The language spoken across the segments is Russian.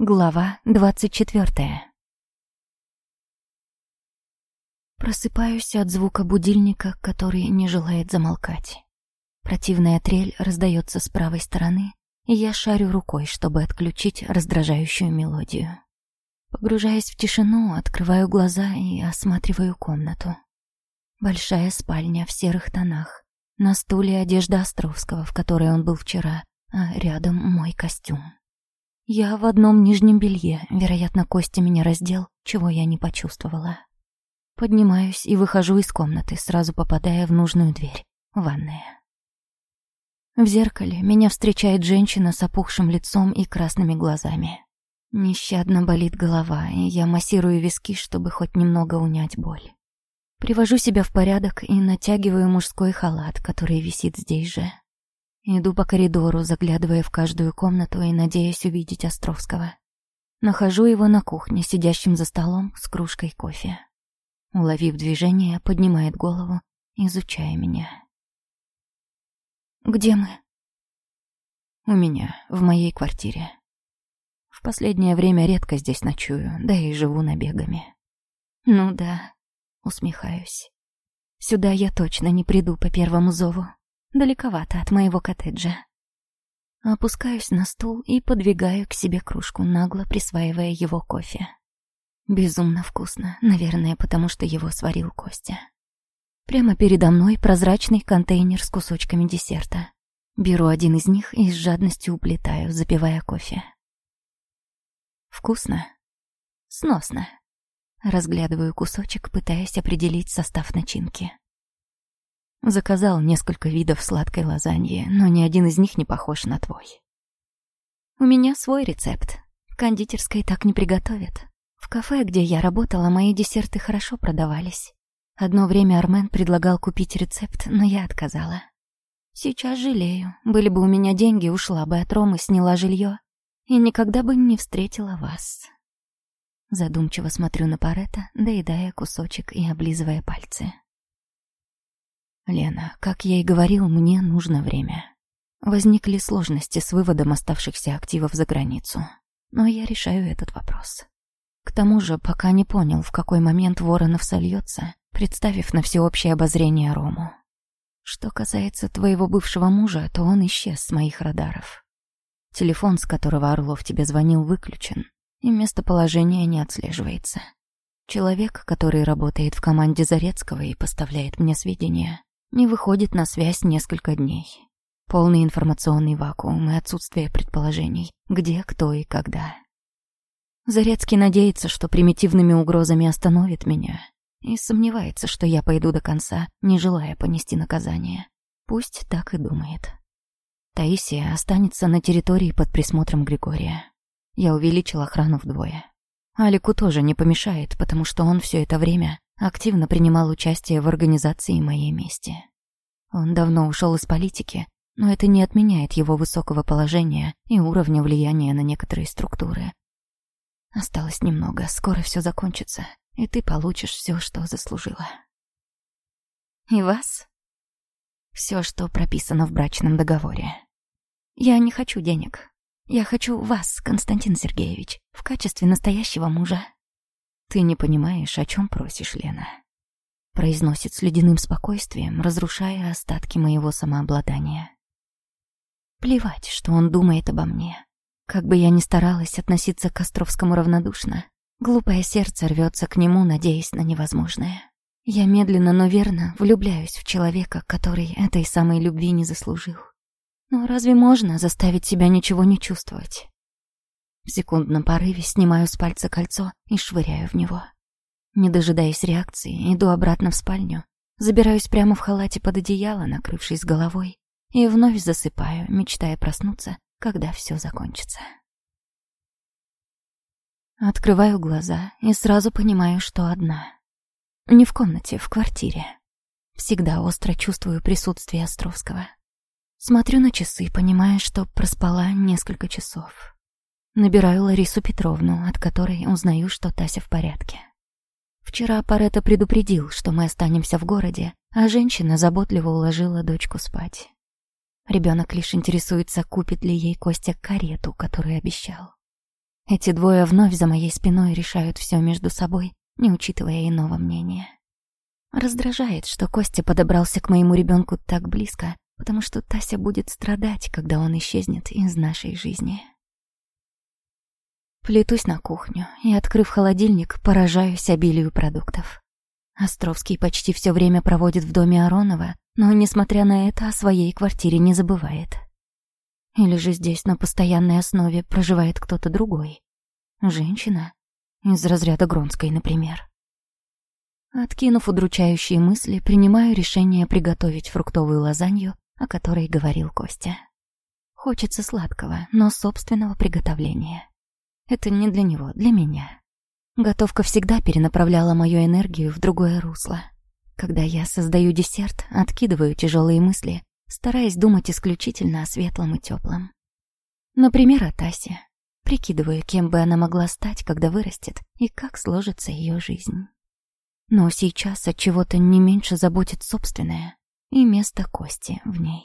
Глава двадцать четвертая. Просыпаюсь от звука будильника, который не желает замолкать. Противная трель раздается с правой стороны, и я шарю рукой, чтобы отключить раздражающую мелодию. Погружаясь в тишину, открываю глаза и осматриваю комнату. Большая спальня в серых тонах. На стуле одежда Островского, в которой он был вчера, а рядом мой костюм. Я в одном нижнем белье, вероятно, Костя меня раздел, чего я не почувствовала. Поднимаюсь и выхожу из комнаты, сразу попадая в нужную дверь, ванная. В зеркале меня встречает женщина с опухшим лицом и красными глазами. Нещадно болит голова, и я массирую виски, чтобы хоть немного унять боль. Привожу себя в порядок и натягиваю мужской халат, который висит здесь же. Иду по коридору, заглядывая в каждую комнату и надеясь увидеть Островского. Нахожу его на кухне, сидящим за столом с кружкой кофе. Уловив движение, поднимает голову, изучая меня. «Где мы?» «У меня, в моей квартире. В последнее время редко здесь ночую, да и живу набегами». «Ну да», — усмехаюсь. «Сюда я точно не приду по первому зову. Далековато от моего коттеджа. Опускаюсь на стул и подвигаю к себе кружку, нагло присваивая его кофе. Безумно вкусно, наверное, потому что его сварил Костя. Прямо передо мной прозрачный контейнер с кусочками десерта. Беру один из них и с жадностью уплетаю, запивая кофе. Вкусно? Сносно. Разглядываю кусочек, пытаясь определить состав начинки. Заказал несколько видов сладкой лазаньи, но ни один из них не похож на твой. У меня свой рецепт. В кондитерской так не приготовят. В кафе, где я работала, мои десерты хорошо продавались. Одно время Армен предлагал купить рецепт, но я отказала. Сейчас жалею. Были бы у меня деньги, ушла бы от Ромы, сняла жилье и никогда бы не встретила вас. Задумчиво смотрю на Парета, доедая кусочек и облизывая пальцы. Лена, как я и говорил, мне нужно время. Возникли сложности с выводом оставшихся активов за границу. Но я решаю этот вопрос. К тому же, пока не понял, в какой момент Воронов сольется, представив на всеобщее обозрение Рому. Что касается твоего бывшего мужа, то он исчез с моих радаров. Телефон, с которого Орлов тебе звонил, выключен, и местоположение не отслеживается. Человек, который работает в команде Зарецкого и поставляет мне сведения, не выходит на связь несколько дней. Полный информационный вакуум и отсутствие предположений, где, кто и когда. Зарецкий надеется, что примитивными угрозами остановит меня, и сомневается, что я пойду до конца, не желая понести наказание. Пусть так и думает. Таисия останется на территории под присмотром Григория. Я увеличил охрану вдвое. Алику тоже не помешает, потому что он все это время активно принимал участие в организации моей мести. Он давно ушел из политики, но это не отменяет его высокого положения и уровня влияния на некоторые структуры. Осталось немного, скоро все закончится, и ты получишь все, что заслужила. И вас? Все, что прописано в брачном договоре. Я не хочу денег. Я хочу вас, Константин Сергеевич, в качестве настоящего мужа. «Ты не понимаешь, о чем просишь, Лена», — произносит с ледяным спокойствием, разрушая остатки моего самообладания. Плевать, что он думает обо мне. Как бы я ни старалась относиться к Костровскому равнодушно, глупое сердце рвется к нему, надеясь на невозможное. Я медленно, но верно влюбляюсь в человека, который этой самой любви не заслужил. Но разве можно заставить себя ничего не чувствовать? В секундном порыве снимаю с пальца кольцо и швыряю в него. Не дожидаясь реакции, иду обратно в спальню, забираюсь прямо в халате под одеяло, накрывшись головой, и вновь засыпаю, мечтая проснуться, когда все закончится. Открываю глаза и сразу понимаю, что одна. Не в комнате, в квартире. Всегда остро чувствую присутствие Островского. Смотрю на часы, понимая, что проспала несколько часов. Набираю Ларису Петровну, от которой узнаю, что Тася в порядке. Вчера Парета предупредил, что мы останемся в городе, а женщина заботливо уложила дочку спать. Ребенок лишь интересуется, купит ли ей Костя карету, которую обещал. Эти двое вновь за моей спиной решают все между собой, не учитывая иного мнения. Раздражает, что Костя подобрался к моему ребенку так близко, потому что Тася будет страдать, когда он исчезнет из нашей жизни. Плетусь на кухню и, открыв холодильник, поражаюсь обилию продуктов. Островский почти все время проводит в доме Аронова, но, несмотря на это, о своей квартире не забывает. Или же здесь на постоянной основе проживает кто-то другой. Женщина. Из разряда Гронской, например. Откинув удручающие мысли, принимаю решение приготовить фруктовую лазанью, о которой говорил Костя. Хочется сладкого, но собственного приготовления. Это не для него, для меня. Готовка всегда перенаправляла мою энергию в другое русло. Когда я создаю десерт, откидываю тяжелые мысли, стараясь думать исключительно о светлом и теплом. Например, о Тасе. Прикидываю, кем бы она могла стать, когда вырастет, и как сложится ее жизнь. Но сейчас от чего-то не меньше заботит собственное и место кости в ней.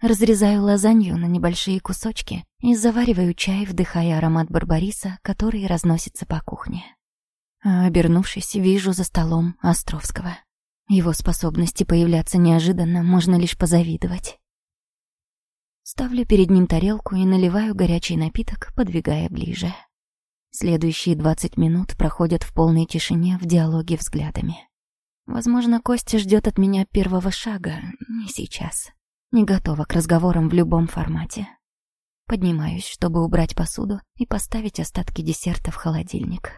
Разрезаю лазанью на небольшие кусочки и завариваю чай, вдыхая аромат барбариса, который разносится по кухне. А обернувшись, вижу за столом Островского. Его способности появляться неожиданно можно лишь позавидовать. Ставлю перед ним тарелку и наливаю горячий напиток, подвигая ближе. Следующие двадцать минут проходят в полной тишине в диалоге взглядами. Возможно, Костя ждет от меня первого шага, не сейчас не готова к разговорам в любом формате. Поднимаюсь, чтобы убрать посуду и поставить остатки десерта в холодильник.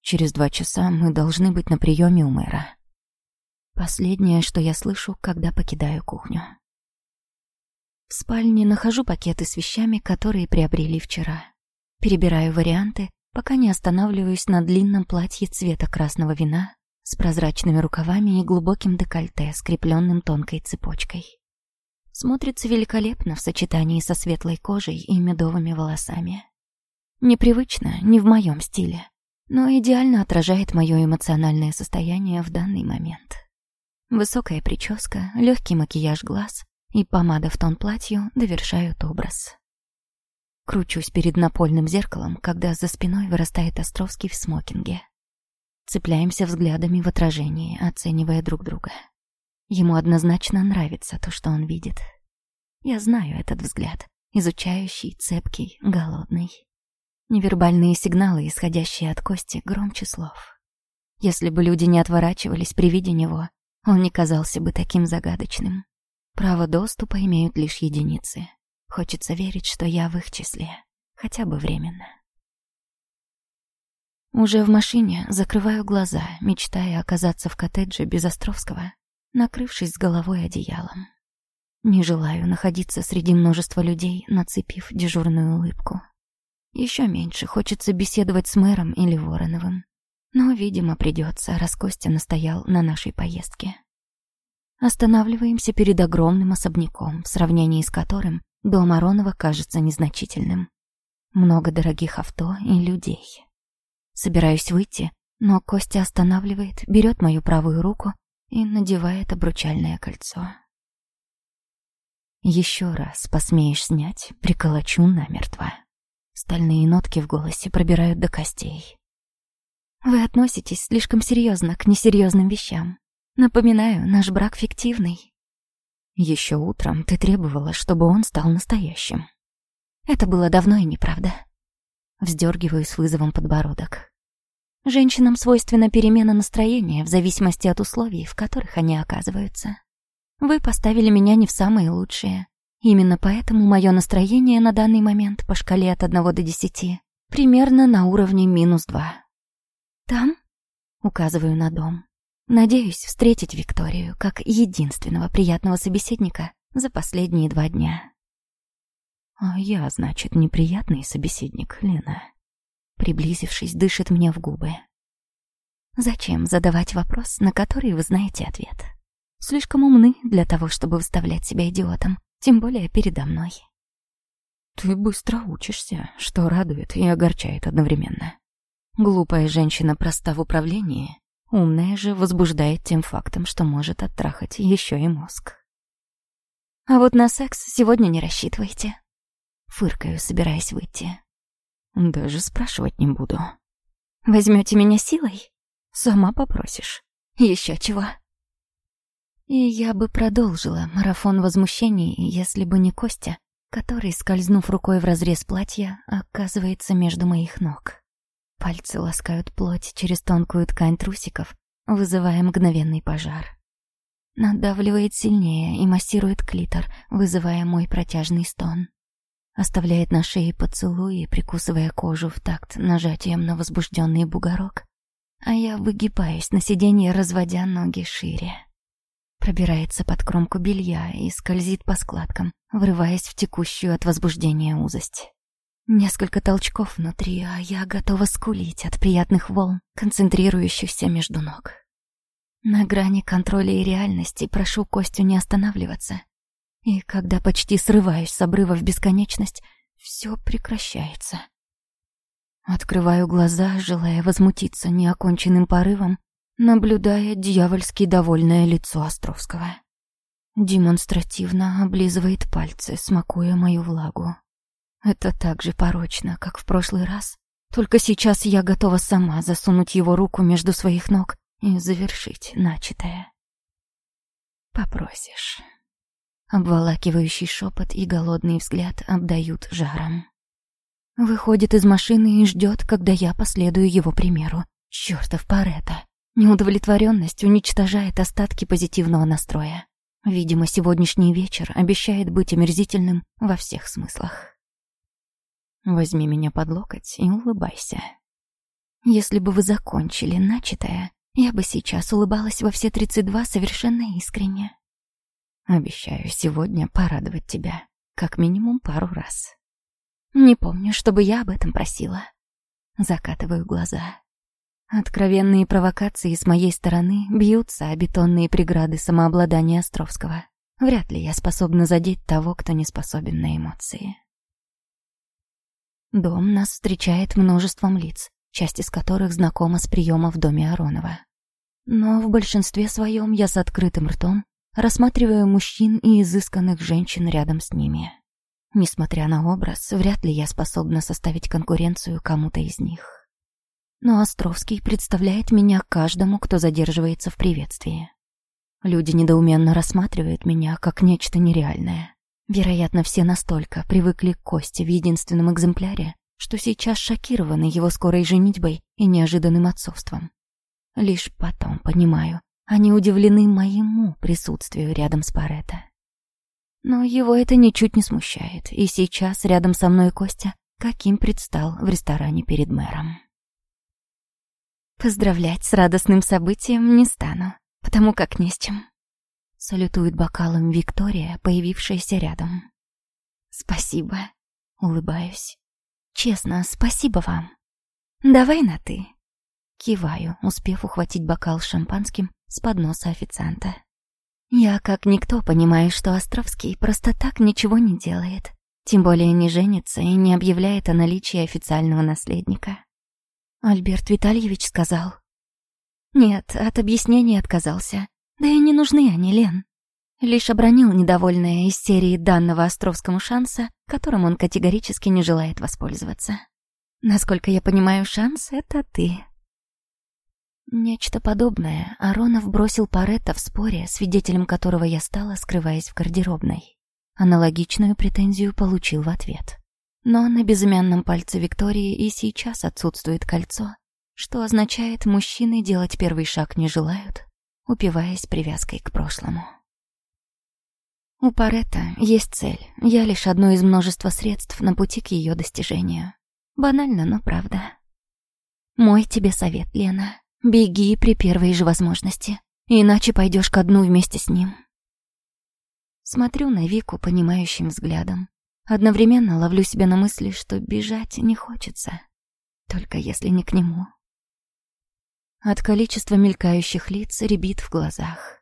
Через два часа мы должны быть на приеме у мэра. Последнее, что я слышу, когда покидаю кухню. В спальне нахожу пакеты с вещами, которые приобрели вчера. Перебираю варианты, пока не останавливаюсь на длинном платье цвета красного вина с прозрачными рукавами и глубоким декольте, скрепленным тонкой цепочкой. Смотрится великолепно в сочетании со светлой кожей и медовыми волосами. Непривычно, не в моем стиле, но идеально отражает мое эмоциональное состояние в данный момент. Высокая прическа, легкий макияж глаз и помада в тон платью довершают образ. Кручусь перед напольным зеркалом, когда за спиной вырастает Островский в смокинге. Цепляемся взглядами в отражении, оценивая друг друга. Ему однозначно нравится то, что он видит. Я знаю этот взгляд, изучающий, цепкий, голодный. Невербальные сигналы, исходящие от Кости, громче слов. Если бы люди не отворачивались при виде него, он не казался бы таким загадочным. Право доступа имеют лишь единицы. Хочется верить, что я в их числе, хотя бы временно. Уже в машине закрываю глаза, мечтая оказаться в коттедже без Островского, накрывшись с головой одеялом. Не желаю находиться среди множества людей, нацепив дежурную улыбку. Еще меньше хочется беседовать с мэром или Вороновым. Но, видимо, придется, раз Костя настоял на нашей поездке. Останавливаемся перед огромным особняком, в сравнении с которым дом Аронова кажется незначительным. Много дорогих авто и людей. Собираюсь выйти, но Костя останавливает, берет мою правую руку и надевает обручальное кольцо. Еще раз посмеешь снять, приколочу намертво. Стальные нотки в голосе пробирают до костей. Вы относитесь слишком серьезно к несерьезным вещам. Напоминаю, наш брак фиктивный. Еще утром ты требовала, чтобы он стал настоящим. Это было давно и неправда. Вздергиваю с вызовом подбородок. Женщинам свойственна перемена настроения в зависимости от условий, в которых они оказываются. Вы поставили меня не в самые лучшие. Именно поэтому мое настроение на данный момент по шкале от 1 до 10 примерно на уровне минус 2. Там? Указываю на дом. Надеюсь встретить Викторию как единственного приятного собеседника за последние два дня. А я, значит, неприятный собеседник, Лена. Приблизившись, дышит мне в губы. Зачем задавать вопрос, на который вы знаете ответ? Слишком умны для того, чтобы выставлять себя идиотом, тем более передо мной. Ты быстро учишься, что радует и огорчает одновременно. Глупая женщина проста в управлении, умная же возбуждает тем фактом, что может оттрахать еще и мозг. А вот на секс сегодня не рассчитывайте. Фыркаю, собираясь выйти. Даже спрашивать не буду. Возьмете меня силой? Сама попросишь. Еще чего. И я бы продолжила марафон возмущений, если бы не Костя, который, скользнув рукой в разрез платья, оказывается между моих ног. Пальцы ласкают плоть через тонкую ткань трусиков, вызывая мгновенный пожар. Надавливает сильнее и массирует клитор, вызывая мой протяжный стон. Оставляет на шее поцелуи, прикусывая кожу в такт нажатием на возбужденный бугорок, а я выгибаюсь на сиденье, разводя ноги шире. Пробирается под кромку белья и скользит по складкам, врываясь в текущую от возбуждения узость. Несколько толчков внутри, а я готова скулить от приятных волн, концентрирующихся между ног. На грани контроля и реальности прошу Костю не останавливаться. И когда почти срываюсь с обрыва в бесконечность, все прекращается. Открываю глаза, желая возмутиться неоконченным порывом, наблюдая дьявольски довольное лицо Островского. Демонстративно облизывает пальцы, смакуя мою влагу. Это так же порочно, как в прошлый раз, только сейчас я готова сама засунуть его руку между своих ног и завершить начатое. Попросишь. Обволакивающий шепот и голодный взгляд обдают жаром. Выходит из машины и ждет, когда я последую его примеру. Чёртов Паретта. Неудовлетворенность уничтожает остатки позитивного настроя. Видимо, сегодняшний вечер обещает быть омерзительным во всех смыслах. Возьми меня под локоть и улыбайся. Если бы вы закончили начатое, я бы сейчас улыбалась во все 32 совершенно искренне. Обещаю сегодня порадовать тебя, как минимум пару раз. Не помню, чтобы я об этом просила. Закатываю глаза. Откровенные провокации с моей стороны бьются о бетонные преграды самообладания Островского. Вряд ли я способна задеть того, кто не способен на эмоции. Дом нас встречает множеством лиц, часть из которых знакома с приема в доме Аронова. Но в большинстве своем я с открытым ртом рассматриваю мужчин и изысканных женщин рядом с ними. Несмотря на образ, вряд ли я способна составить конкуренцию кому-то из них. Но Островский представляет меня каждому, кто задерживается в приветствии. Люди недоуменно рассматривают меня как нечто нереальное. Вероятно, все настолько привыкли к Косте в единственном экземпляре, что сейчас шокированы его скорой женитьбой и неожиданным отцовством. Лишь потом понимаю, они удивлены моему присутствию рядом с Паретто. Но его это ничуть не смущает, и сейчас рядом со мной Костя, каким предстал в ресторане перед мэром. Поздравлять с радостным событием не стану, потому как не с чем. Салютует бокалом Виктория, появившаяся рядом. Спасибо. Улыбаюсь. Честно, спасибо вам. Давай на «ты». Киваю, успев ухватить бокал с шампанским с подноса официанта. Я, как никто, понимаю, что Островский просто так ничего не делает. Тем более не женится и не объявляет о наличии официального наследника. Альберт Витальевич сказал. Нет, от объяснений отказался. Да и не нужны они, Лен. Лишь обронил недовольное из серии данного Островскому шанса, которым он категорически не желает воспользоваться. Насколько я понимаю, шанс — это ты. Нечто подобное Аронов бросил Паретта в споре, свидетелем которого я стала, скрываясь в гардеробной. Аналогичную претензию получил в ответ. Но на безымянном пальце Виктории и сейчас отсутствует кольцо, что означает, мужчины делать первый шаг не желают, упиваясь привязкой к прошлому. У Паретта есть цель, я лишь одно из множества средств на пути к ее достижению. Банально, но правда. Мой тебе совет, Лена. Беги при первой же возможности, иначе пойдешь ко дну вместе с ним. Смотрю на Вику понимающим взглядом, Одновременно ловлю себя на мысли, что бежать не хочется. Только если не к нему. От количества мелькающих лиц рябит в глазах.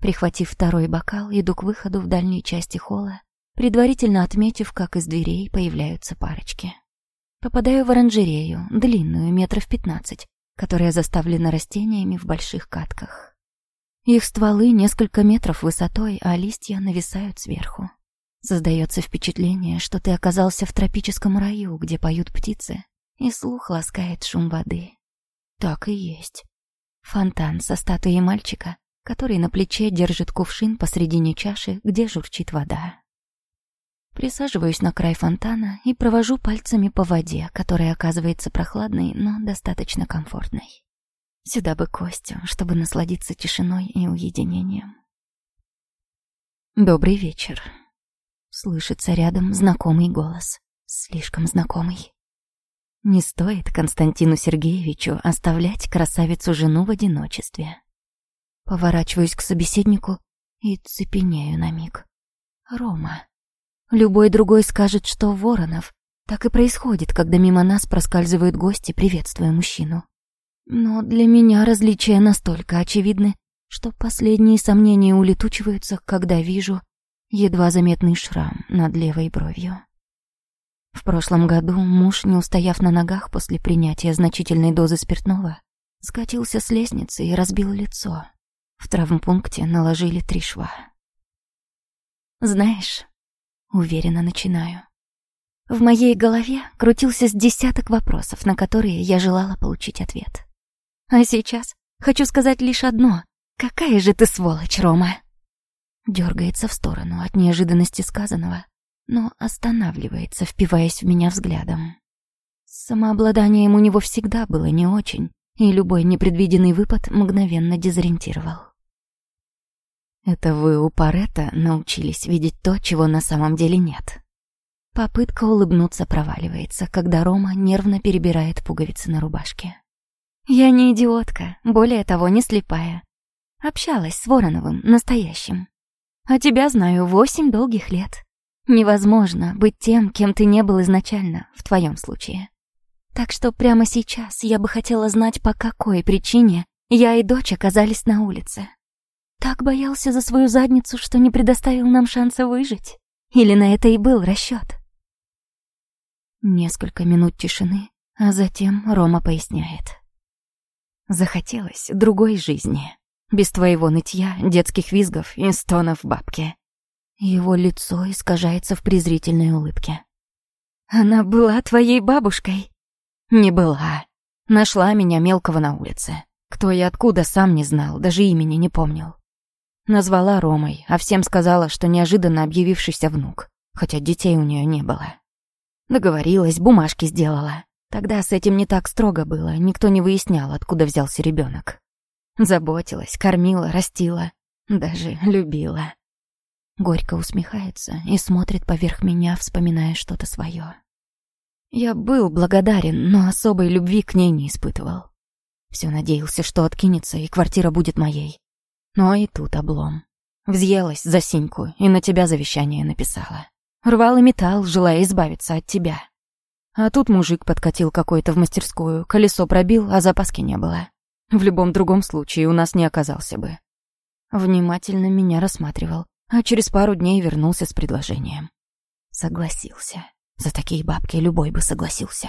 Прихватив второй бокал, иду к выходу в дальней части холла, предварительно отметив, как из дверей появляются парочки. Попадаю в оранжерею, длинную, метров пятнадцать, которая заставлена растениями в больших катках. Их стволы несколько метров высотой, а листья нависают сверху. Создается впечатление, что ты оказался в тропическом раю, где поют птицы, и слух ласкает шум воды. Так и есть. Фонтан со статуей мальчика, который на плече держит кувшин посредине чаши, где журчит вода. Присаживаюсь на край фонтана и провожу пальцами по воде, которая оказывается прохладной, но достаточно комфортной. Сюда бы Костю, чтобы насладиться тишиной и уединением. «Добрый вечер», Слышится рядом знакомый голос. Слишком знакомый. Не стоит Константину Сергеевичу оставлять красавицу-жену в одиночестве. Поворачиваюсь к собеседнику и цепенею на миг. Рома. Любой другой скажет, что Воронов. Так и происходит, когда мимо нас проскальзывают гости, приветствуя мужчину. Но для меня различия настолько очевидны, что последние сомнения улетучиваются, когда вижу едва заметный шрам над левой бровью. В прошлом году муж, не устояв на ногах после принятия значительной дозы спиртного, скатился с лестницы и разбил лицо. В травмпункте наложили три шва. «Знаешь...» — уверенно начинаю. В моей голове крутился с десяток вопросов, на которые я желала получить ответ. А сейчас хочу сказать лишь одно. Какая же ты сволочь, Рома! Дергается в сторону от неожиданности сказанного, но останавливается, впиваясь в меня взглядом. Самообладанием у него всегда было не очень, и любой непредвиденный выпад мгновенно дезориентировал. Это вы у Парета научились видеть то, чего на самом деле нет. Попытка улыбнуться проваливается, когда Рома нервно перебирает пуговицы на рубашке. Я не идиотка, более того, не слепая. Общалась с Вороновым, настоящим. А тебя знаю восемь долгих лет. Невозможно быть тем, кем ты не был изначально, в твоем случае. Так что прямо сейчас я бы хотела знать, по какой причине я и дочь оказались на улице. Так боялся за свою задницу, что не предоставил нам шанса выжить? Или на это и был расчет? Несколько минут тишины, а затем Рома поясняет. Захотелось другой жизни. Без твоего нытья, детских визгов и стонов бабки. Его лицо искажается в презрительной улыбке. Она была твоей бабушкой? Не была. Нашла меня мелкого на улице. Кто и откуда, сам не знал, даже имени не помнил. Назвала Ромой, а всем сказала, что неожиданно объявившийся внук, хотя детей у нее не было. Договорилась, бумажки сделала. Тогда с этим не так строго было, никто не выяснял, откуда взялся ребенок. Заботилась, кормила, растила, даже любила. Горько усмехается и смотрит поверх меня, вспоминая что-то свое. Я был благодарен, но особой любви к ней не испытывал. Все надеялся, что откинется, и квартира будет моей. Но и тут облом. Взъелась за синьку и на тебя завещание написала. Рвал и металл, желая избавиться от тебя. А тут мужик подкатил какой-то в мастерскую, колесо пробил, а запаски не было. В любом другом случае у нас не оказался бы. Внимательно меня рассматривал, а через пару дней вернулся с предложением. Согласился. За такие бабки любой бы согласился.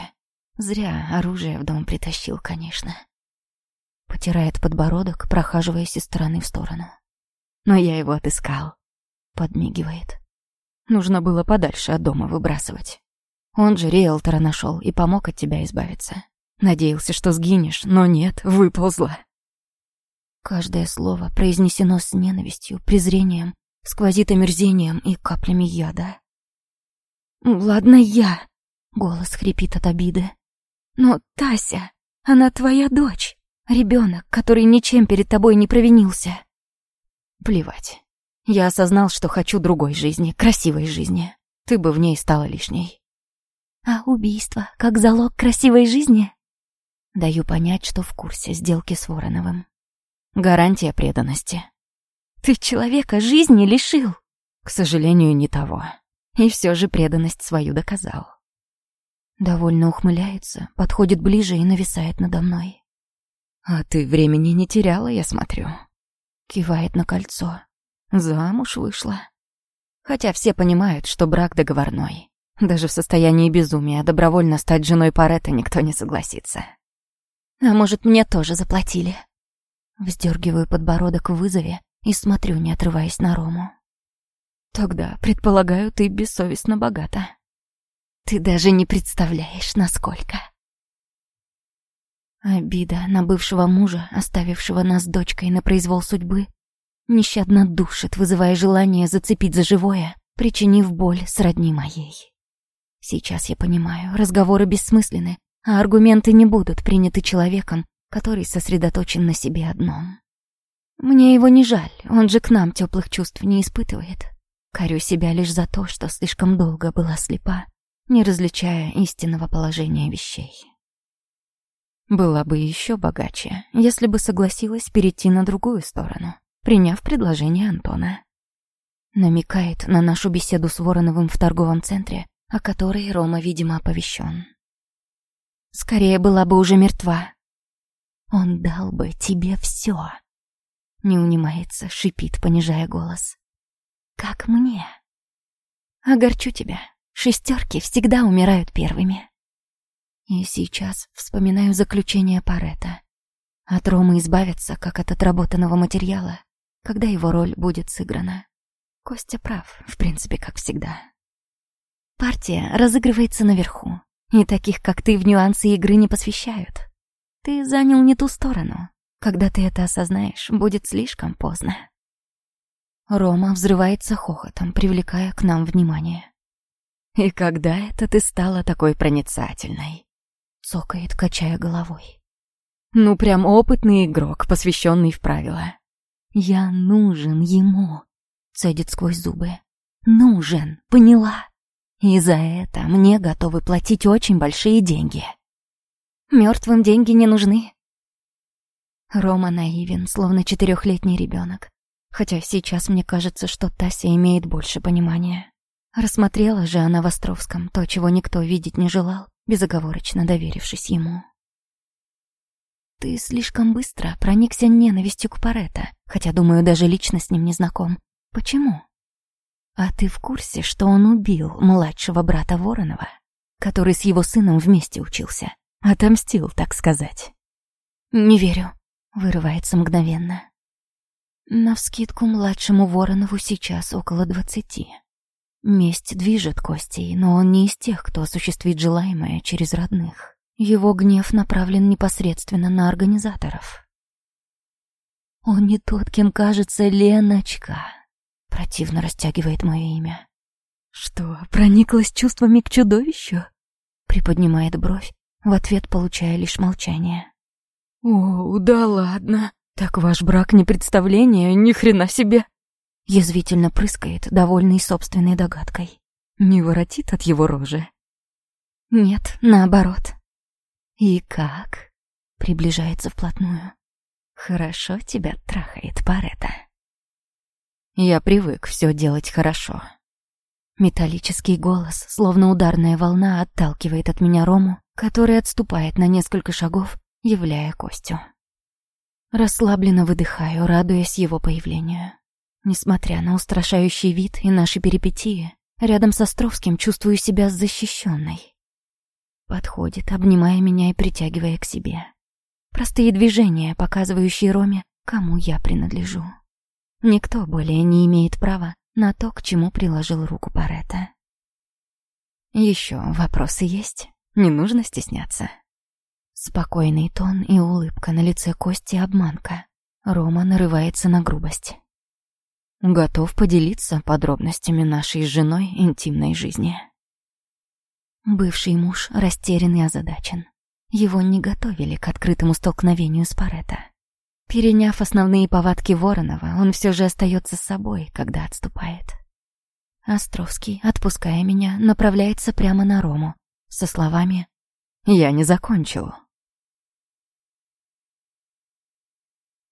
Зря оружие в дом притащил, конечно. Потирает подбородок, прохаживаясь из стороны в сторону. Но я его отыскал. Подмигивает. Нужно было подальше от дома выбрасывать. Он же риэлтора нашел и помог от тебя избавиться. Надеялся, что сгинешь, но нет, выползла. Каждое слово произнесено с ненавистью, презрением, сквозит омерзением и каплями яда. «Ладно, я...» — голос хрипит от обиды. «Но Тася, она твоя дочь, ребенок, который ничем перед тобой не провинился». Плевать. Я осознал, что хочу другой жизни, красивой жизни. Ты бы в ней стала лишней. А убийство как залог красивой жизни? Даю понять, что в курсе сделки с Вороновым. Гарантия преданности. Ты человека жизни лишил. К сожалению, не того. И все же преданность свою доказал. Довольно ухмыляется, подходит ближе и нависает надо мной. А ты времени не теряла, я смотрю. Кивает на кольцо. Замуж вышла. Хотя все понимают, что брак договорной. Даже в состоянии безумия добровольно стать женой Парета никто не согласится. А может, мне тоже заплатили? Вздергиваю подбородок в вызове и смотрю, не отрываясь на Рому. Тогда, предполагаю, ты бессовестно богата. Ты даже не представляешь, насколько. Обида на бывшего мужа, оставившего нас дочкой на произвол судьбы, нещадно душит, вызывая желание зацепить за живое, причинив боль сродни моей. Сейчас я понимаю, разговоры бессмысленны, а аргументы не будут приняты человеком, который сосредоточен на себе одном. Мне его не жаль, он же к нам теплых чувств не испытывает. Корю себя лишь за то, что слишком долго была слепа, не различая истинного положения вещей. Была бы еще богаче, если бы согласилась перейти на другую сторону, приняв предложение Антона. Намекает на нашу беседу с Вороновым в торговом центре, о которой Рома, видимо, оповещен. Скорее была бы уже мертва. Он дал бы тебе все. Не унимается, шипит, понижая голос. Как мне. Огорчу тебя. Шестерки всегда умирают первыми. И сейчас вспоминаю заключение Парета. От Ромы избавиться, как от отработанного материала, когда его роль будет сыграна. Костя прав, в принципе, как всегда. Партия разыгрывается наверху, и таких, как ты, в нюансы игры не посвящают. Ты занял не ту сторону. Когда ты это осознаешь, будет слишком поздно. Рома взрывается хохотом, привлекая к нам внимание. «И когда это ты стала такой проницательной?» Цокает, качая головой. Ну, прям опытный игрок, посвященный в правила. Я нужен ему, цедит сквозь зубы. Нужен, поняла? И за это мне готовы платить очень большие деньги. Мертвым деньги не нужны. Рома наивен, словно четырехлетний ребенок. Хотя сейчас мне кажется, что Тася имеет больше понимания. Рассмотрела же она в Островском то, чего никто видеть не желал, безоговорочно доверившись ему. «Ты слишком быстро проникся ненавистью к Паретто, хотя, думаю, даже лично с ним не знаком. Почему?» «А ты в курсе, что он убил младшего брата Воронова, который с его сыном вместе учился? Отомстил, так сказать?» «Не верю», — вырывается мгновенно. Навскидку младшему Воронову сейчас около двадцати. Месть движет Костей, но он не из тех, кто осуществит желаемое через родных. Его гнев направлен непосредственно на организаторов. «Он не тот, кем кажется Леночка», — противно растягивает мое имя. «Что, прониклась чувствами к чудовищу?» Приподнимает бровь, в ответ получая лишь молчание. «О, да ладно, так ваш брак не представление, ни хрена себе!» Язвительно прыскает, довольный собственной догадкой. Не воротит от его рожи. Нет, наоборот. И как? Приближается вплотную. Хорошо тебя трахает Парета. Я привык все делать хорошо. Металлический голос, словно ударная волна, отталкивает от меня Рому, который отступает на несколько шагов, являя Костю. Расслабленно выдыхаю, радуясь его появлению. Несмотря на устрашающий вид и наши перипетии, рядом с Островским чувствую себя защищенной. Подходит, обнимая меня и притягивая к себе. Простые движения, показывающие Роме, кому я принадлежу. Никто более не имеет права на то, к чему приложил руку Паретта. Еще вопросы есть? Не нужно стесняться. Спокойный тон и улыбка на лице Кости обманка. Рома нарывается на грубость. Готов поделиться подробностями нашей с женой интимной жизни. Бывший муж растерян и озадачен. Его не готовили к открытому столкновению с Паретто. Переняв основные повадки Воронова, он все же остается собой, когда отступает. Островский, отпуская меня, направляется прямо на Рому, со словами «Я не закончил,